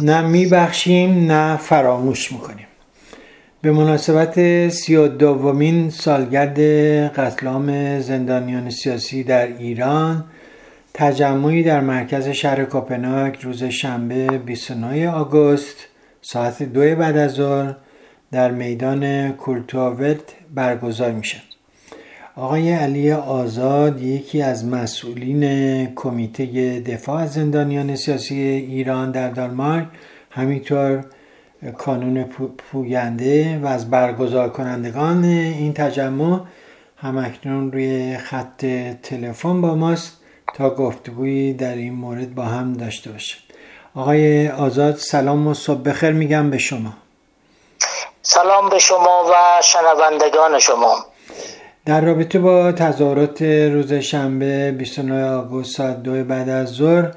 نه میبخشیم نه فراموش می‌کنیم. به مناسبت سی و دومین سالگرد قتل عام زندانیان سیاسی در ایران تجمعی در مرکز شهر کوپنهاگ روز شنبه 29 آگوست ساعت دو بعد از ظهر در میدان کورتووت برگزار میشه آقای علی آزاد یکی از مسئولین کمیته دفاع از زندانیان سیاسی ایران در دانمارک همینطور کانون پوینده و از برگزار کنندگان این تجمع همکنون روی خط تلفن با ماست تا گفتگویی در این مورد با هم داشته باشیم. آقای آزاد سلام و صبح بخیر میگم به شما. سلام به شما و شنوندگان شما. در رابطه با تظاهرات روز شنبه 29 آگوست ساعت دو بعد از ظهر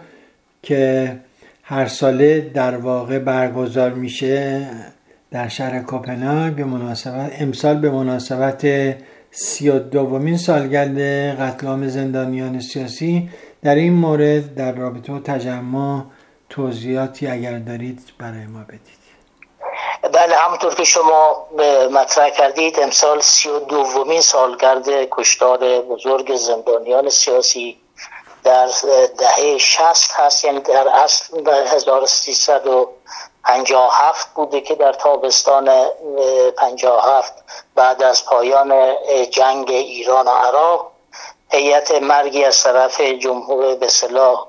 که هر ساله در واقع برگزار میشه در شهر کوپنهاگ به مناسبت امسال به مناسبت سی و دومین سالگرد قتل عام زندانیان سیاسی. در این مورد در رابطه با تجمع توضیحاتی اگر دارید برای ما بدید. بله همونطور که شما مطرح کردید امسال سی و دومین سالگرد کشتار بزرگ زندانیان سیاسی در دهه شست هست. یعنی در اصل در 1357 بوده که در تابستان 57 بعد از پایان جنگ ایران و عراق هیئت مرگی از طرف جمهور به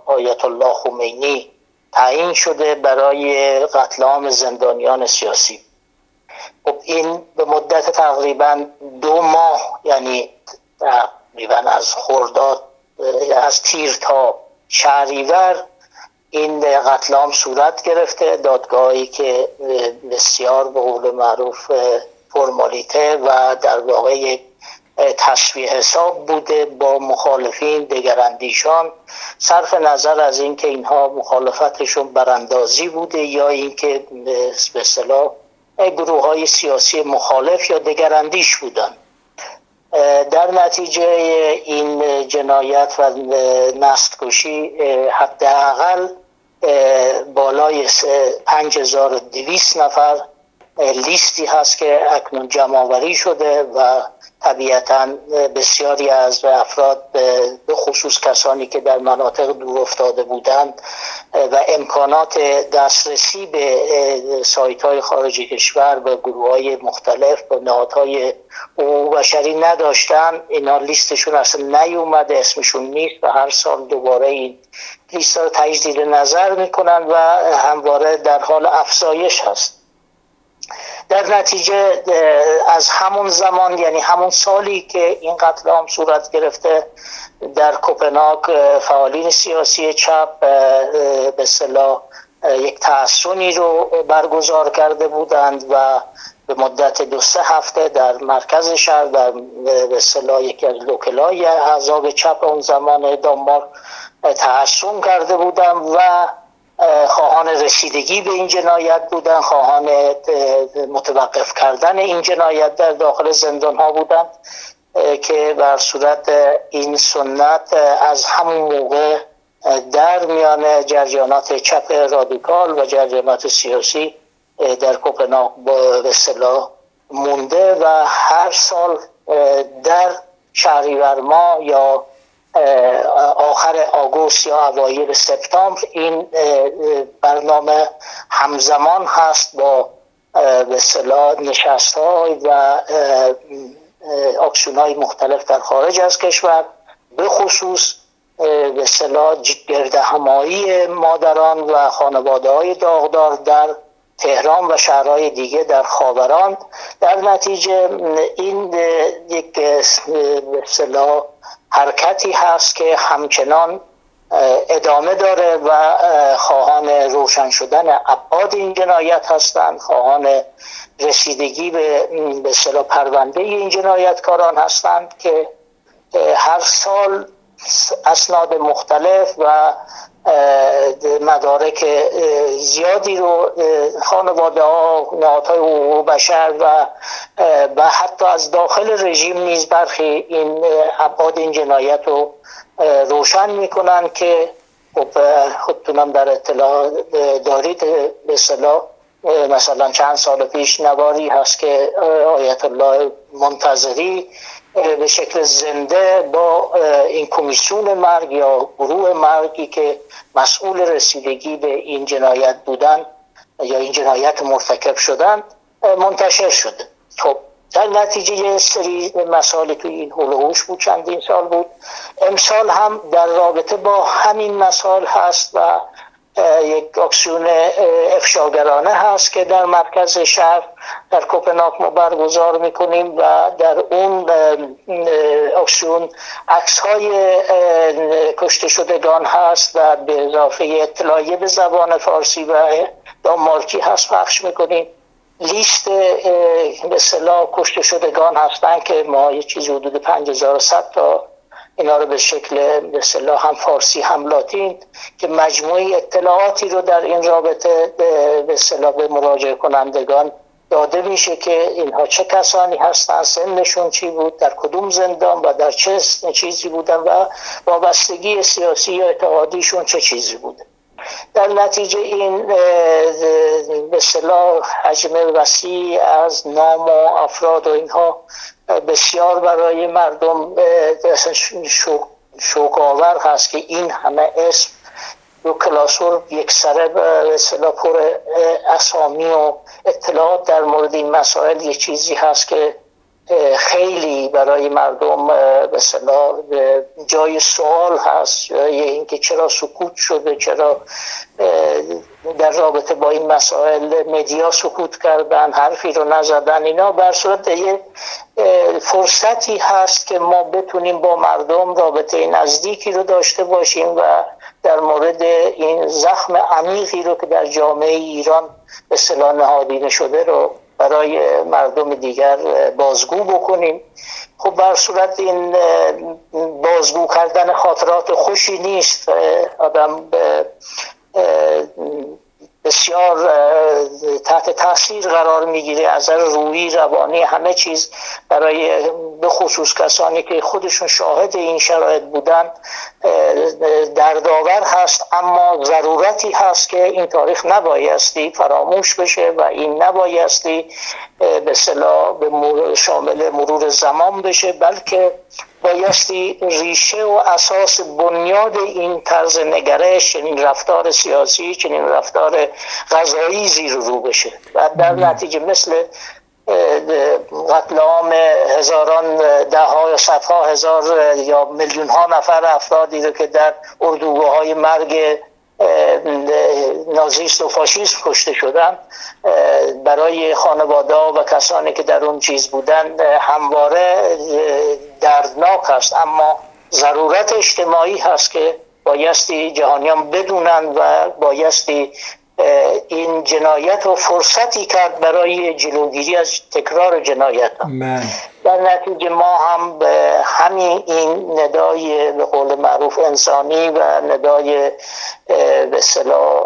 آیت الله خمینی تعیین شده برای قتل عام زندانیان سیاسی. خب این به مدت تقریبا دو ماه یعنی تقریبا از خرداد از تیر تا شهریور این قتل عام صورت گرفته. دادگاهی که بسیار به قول معروف فرمالیته و در واقع یک تصویه حساب بوده با مخالفین دگراندیشان. صرف نظر از اینکه اینها مخالفتشون براندازی بوده یا اینکه به اصطلاح گروه های سیاسی مخالف یا دگراندیش بودن. در نتیجه این جنایت و نستکشی حداقل بالای 5200 نفر لیستی هست که اکنون جمع شده و طبیعتا بسیاری از افراد به خصوص کسانی که در مناطق دور افتاده بودند و امکانات دسترسی به سایت های خارج کشور و گروه های مختلف و نهادهای حقوق بشری نداشتن. اینا لیستشون اصلا نیومده اسمشون نیست و هر سال دوباره این لیست رو تجدید نظر می‌کنن و همواره در حال افزایش هست. در نتیجه از همون زمان یعنی همون سالی که این قتل عام صورت گرفته در کوپنهاگ فعالین سیاسی چپ به صلاح یک تحسنی رو برگزار کرده بودند و به مدت دو سه هفته در مرکز شهر در به صلاح یکی از لوکلای احزاب چپ اون زمان دانمارک تحسن کرده بودند و خواهان رسیدگی به این جنایت بودن خواهان متوقف کردن این جنایت در داخل زندان ها بودند که بر صورت این سنت از همون موقع در میان جریانات چپ رادیکال و جریانات سیاسی در کوپنهاگ به اصطلاح مونده و هر سال در شهریور ماه یا آخر آگوست یا اوایل سپتامبر این برنامه همزمان هست با به صلاح نشست های و اکسیون های مختلف در خارج از کشور به خصوص به صلاح گرده همایی مادران و خانواده های داغدار در تهران و شهرهای دیگه در خاوران. در نتیجه این یک به حرکتی هست که همچنان ادامه داره و خواهان روشن شدن ابعاد این جنایت هستند. خواهان رسیدگی به به پرونده این جنایتکاران هستند که هر سال اسناد مختلف و مدارک زیادی رو خانواده ها نهادهای حقوق بشر و و حتی از داخل رژیم نیز برخی این ابعاد این جنایت رو روشن می‌کنن که خب خودتونم در اطلاع دارید. به اصطلاح مثلا چند سال پیش نواری هست که آیت الله منتظری به شکل زنده با این کمیسیون مرگ یا گروه مرگی که مسئول رسیدگی به این جنایت بودن یا این جنایت مرتکب شدن منتشر شده خب در نتیجه یه سری مسائل توی این هلوهوش بود چندین سال بود. امسال هم در رابطه با همین مسائل هست و یک اکسیون افشاگرانه هست که در مرکز شهر در کوپناک ما برگزار می‌کنیم و در اون اکسیون عکس های کشته شدگان هست و به اضافه اطلاعیه به زبان فارسی و دامارکی هست پخش می‌کنیم. لیست به صلاح کشته شدگان هستن که ما یه چیزی حدود 5100 تا اینا رو به شکل به هم فارسی هم لاتین که مجموعی اطلاعاتی رو در این رابطه به صلاح به مراجعه کنندگان داده میشه که اینها چه کسانی هستن سنشون چی بود در کدوم زندان و در چه چیزی بودن و وابستگی سیاسی یا اعتقادیشون چه چیزی بوده. در نتیجه این به صلاح حجم وسیع از نام و افراد و اینها بسیار برای مردم شوک آور هست که این همه اسم دو کلاسور یک سره به پر اسامی و اطلاعات در مورد این مسائل یه چیزی هست که خیلی برای مردم به جای سوال هست یا اینکه چرا سکوت شده چرا در رابطه با این مسائل مدیا سکوت کردن حرفی رو نزدن اینا بر صورت یه فرصتی هست که ما بتونیم با مردم رابطه نزدیکی رو داشته باشیم و در مورد این زخم عمیقی رو که در جامعه ایران به صلاح نهادینه شده رو برای مردم دیگر بازگو بکنیم. خب بر صورت این بازگو کردن خاطرات خوشی نیست. آدم بسیار تحت تاثیر قرار می‌گیره از روی روانی همه چیز برای به خصوص کسانی که خودشون شاهد این شرایط بودن دردآور هست اما ضرورتی هست که این تاریخ نبایستی فراموش بشه و این نبایستی به صلاح به شامل مرور زمان بشه بلکه بایستی ریشه و اساس بنیاد این طرز نگرش چنین رفتار سیاسی چنین رفتار غذایی زیر رو بشه. و در نتیجه مثل قتل عام هزاران ده ها یا صدها هزار یا میلیون ها نفر افرادی رو که در اردوگاه های مرگ نازیست و فاشیست کشته شدن برای خانواده و کسانی که در اون چیز بودن همواره دردناک هست اما ضرورت اجتماعی هست که بایستی جهانیان بدونن و بایستی این جنایت رو فرصتی کرد برای جلوگیری از تکرار جنایت. در نتیجه ما هم به همین این ندای به قول معروف انسانی و ندای به صلاح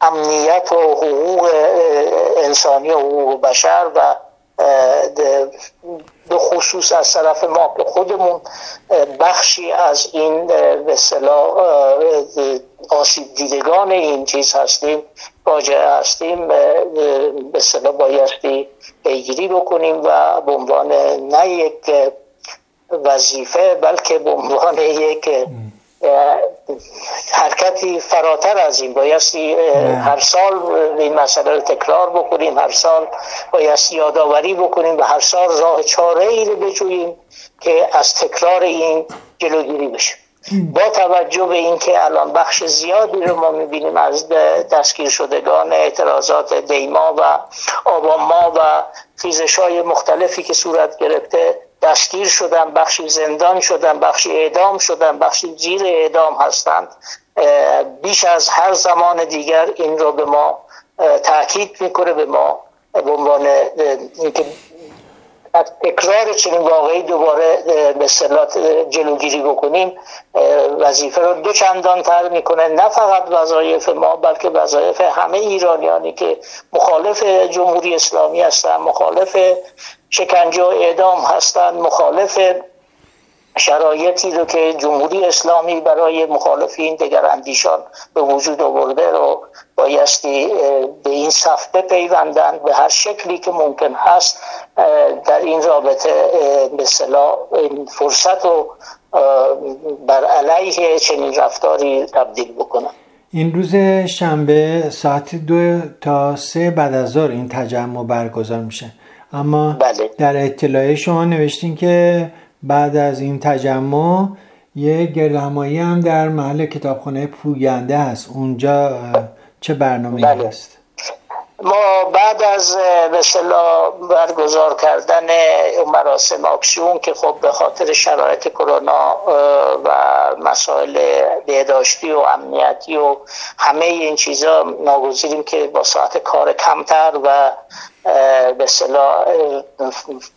امنیت و حقوق انسانی و حقوق بشر و به خصوص از طرف ما که خودمون بخشی از این به صلاح آسیب دیدگان این چیز هستیم. واجه هستیم به صلاح بایستی پیگیری بکنیم و به عنوان نه یک وظیفه بلکه به عنوان یک حرکتی فراتر از این. بایستی هر سال این مسئله رو تکرار بکنیم هر سال بایستی یادآوری بکنیم و هر سال راه چاره ای رو بجوییم که از تکرار این جلوگیری بشه. با توجه به اینکه الان بخش زیادی رو ما می‌بینیم از دستگیر شدگان اعتراضات دیما و آباما و خیزش های مختلفی که صورت گرفته دستگیر شدن بخشی زندان شدن بخشی اعدام شدن بخشی زیر اعدام هستند. بیش از هر زمان دیگر این رو به ما تاکید می‌کنه به ما به عنوان اینکه از تکرار چنین واقعی دوباره به صلات جلوگیری بکنیم وظیفه رو دو چندان تر می‌کنه نه فقط وظایف ما بلکه وظایف همه ایرانیانی که مخالف جمهوری اسلامی هستن مخالف شکنجه و اعدام هستند مخالف شرایطی رو که جمهوری اسلامی برای مخالفین اندیشان به وجود آورده رو بایستی به این صف بپیوندن به هر شکلی که ممکن هست در این رابطه به این فرصت رو بر علیه چنین رفتاری تبدیل بکنن. این روز شنبه ساعت دو تا سه بعد از ظهر این تجمع برگزار میشه. اما بله. در اطلاع شما نوشتین که بعد از این تجمع یه گردهمایی هم در محل کتابخانه پوینده هست. اونجا چه برنامه بله. هست ما بعد از به برگزار کردن مراسم آکسیون که خب به خاطر شرایط کرونا و مسائل بهداشتی و امنیتی و همه این چیزا ناگزیریم که با ساعت کار کمتر و به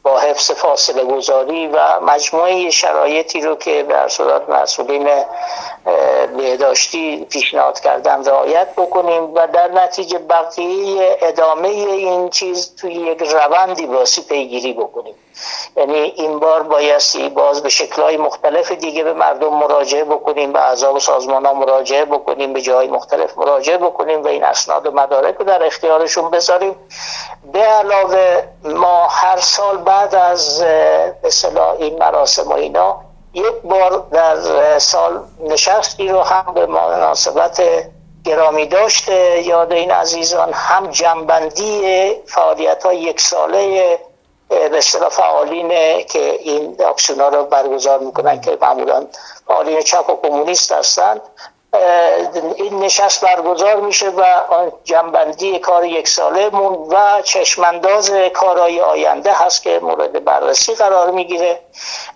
با حفظ فاصله گذاری و مجموعه شرایطی رو که به صورت مسئولین بهداشتی پیشنهاد کردن رعایت بکنیم و در نتیجه بقیه ادامه این چیز توی یک روندی باسی پیگیری بکنیم. یعنی این بار بایستی باز به شکلهای مختلف دیگه به مردم مراجعه بکنیم به اعضا و سازمان ها مراجعه بکنیم به جای مختلف مراجعه بکنیم و این اسناد و مدارک رو در اختیارشون بذاریم. به علاوه ما هر سال بعد از به این مراسم و اینا یک بار در سال نشستی رو هم به مناسبت گرامی داشته. یاد این عزیزان هم جنبندی فعالیت های یک ساله به اصطلاح فعالین که این اکسیونا رو برگزار می‌کنن که معمولا فعالین چپ و کمونیست هستند این نشست برگزار میشه و جنبندی کار یک ساله مون و چشمانداز کارهای آینده هست که مورد بررسی قرار می‌گیره.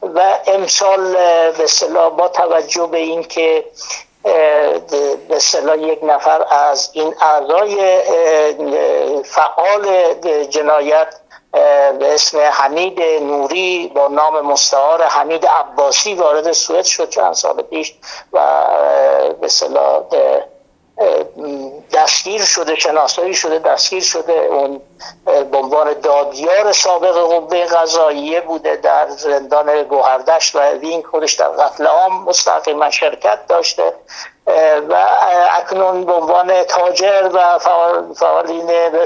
و امسال به صلاح با توجه به این که به صلاح یک نفر از این اعضای فعال جنایت به اسم حمید نوری با نام مستعار حمید عباسی وارد سوئد شد چند سال پیش و به صلاح دستگیر شده شناسایی شده دستگیر شده. اون به دادیار سابق قوه قضاییه بوده در زندان گوهردشت و وین خودش در قتل عام مستقیما شرکت داشته. و اکنون به عنوان تاجر و فعالین به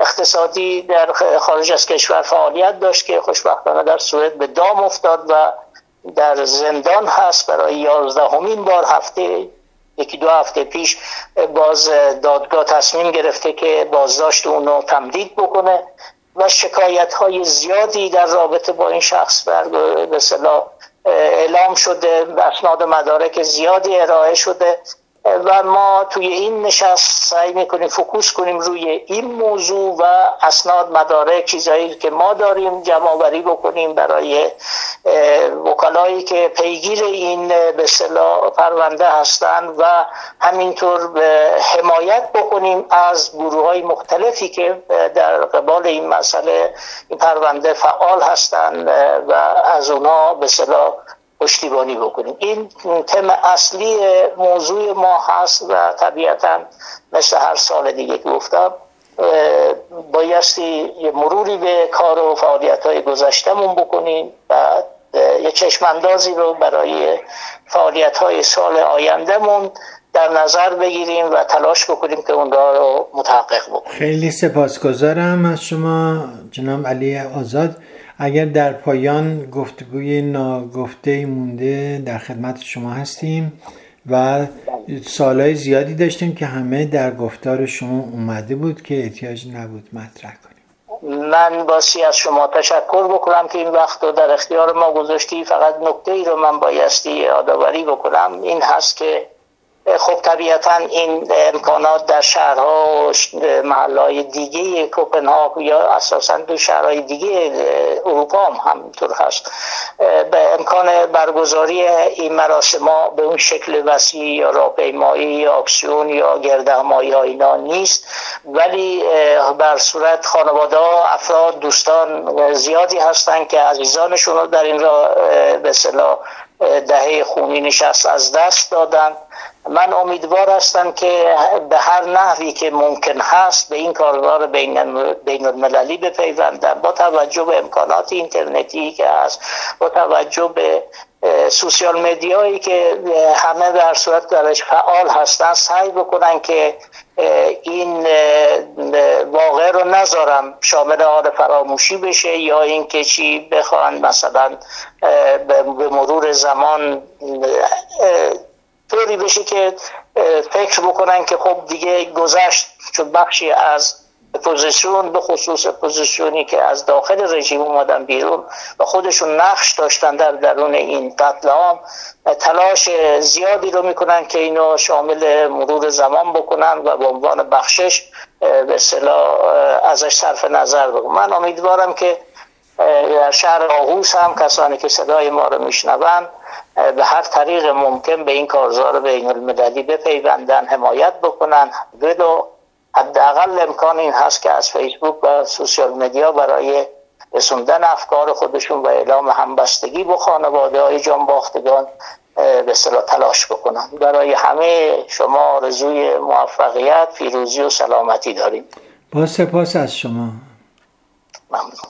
اقتصادی در خارج از کشور فعالیت داشت که خوشبختانه در سوئد به دام افتاد و در زندان هست. برای یازدهمین بار هفته یکی دو هفته پیش باز دادگاه تصمیم گرفته که بازداشت اونو تمدید بکنه و شکایت های زیادی در رابطه با این شخص بر به اعلام شده اسناد مدارک زیادی ارائه شده. و ما توی این نشست سعی می‌کنیم فکوس کنیم روی این موضوع و اسناد مدارک چیزایی که ما داریم جمع بکنیم برای وکلایی که پیگیر این به پرونده هستند و همینطور حمایت بکنیم از گروه های مختلفی که در قبال این مسئله این پرونده فعال هستند و از اونا به پشتیبانی بکنیم. این تم اصلی موضوع ما هست و طبیعتا مثل هر سال دیگه که گفتم بایستی یه مروری به کار و فعالیت های گذشتمون بکنیم و یه چشماندازی رو برای فعالیت های سال آیندهمون در نظر بگیریم و تلاش بکنیم که اون رو متحقق بکنیم. خیلی سپاسگزارم از شما جناب علی آزاد. اگر در پایان گفتگوی ناگفته مونده در خدمت شما هستیم و سالهای زیادی داشتیم که همه در گفتار شما اومده بود که احتیاج نبود مطرح کنیم. من باسی از شما تشکر بکنم که این وقت رو در اختیار ما گذاشتی. فقط نکته ای رو من بایستی یادآوری بکنم. این هست که خب طبیعتا این امکانات در شهرها و محلهای دیگه کوپنهاگ یا اساسا دو شهرهای دیگه اروپا هم همینطور هست. به امکان برگزاری این مراسم ها به اون شکل وسیع یا راهپیمایی یا اکسیون یا گردهمایی ها اینا نیست. ولی بر صورت خانواده ها افراد دوستان زیادی هستند که عزیزانشون رو در این را به صلاح دهه خونی نشست از دست دادن. من امیدوار هستم که به هر نحوی که ممکن هست به این کارزار بین المللی بپیوندن با توجه به امکانات اینترنتی که هست با توجه به سوسیال مدیایی که همه در صورت درش فعال هستن سعی بکنن که این واقع رو نذارم شامل حال فراموشی بشه یا اینکه چی بخوان مثلا به مرور زمان طوری بشه که فکر بکنن که خب دیگه گذشت چون بخشی از اپوزیسیون به خصوص اپوزیسیونی که از داخل رژیم اومدن بیرون و خودشون نقش داشتن در درون این قتل عام تلاش زیادی رو می‌کنن که اینو شامل مرور زمان بکنن و به عنوان بخشش به اصطلاح ازش صرف نظر بکنن. من امیدوارم که در شهر آهوس هم کسانی که صدای ما رو میشنوند به هر طریق ممکن به این کارزار بین المللی بپیوندن حمایت بکنن ولو حداقل امکان این هست که از فیسبوک و سوسیال مدیا برای رسوندن افکار خودشون و اعلام همبستگی با خانواده های جانباختگان به صلاح تلاش بکنن. برای همه شما آرزوی موفقیت پیروزی و سلامتی داریم. با سپاس از شما. ممنون.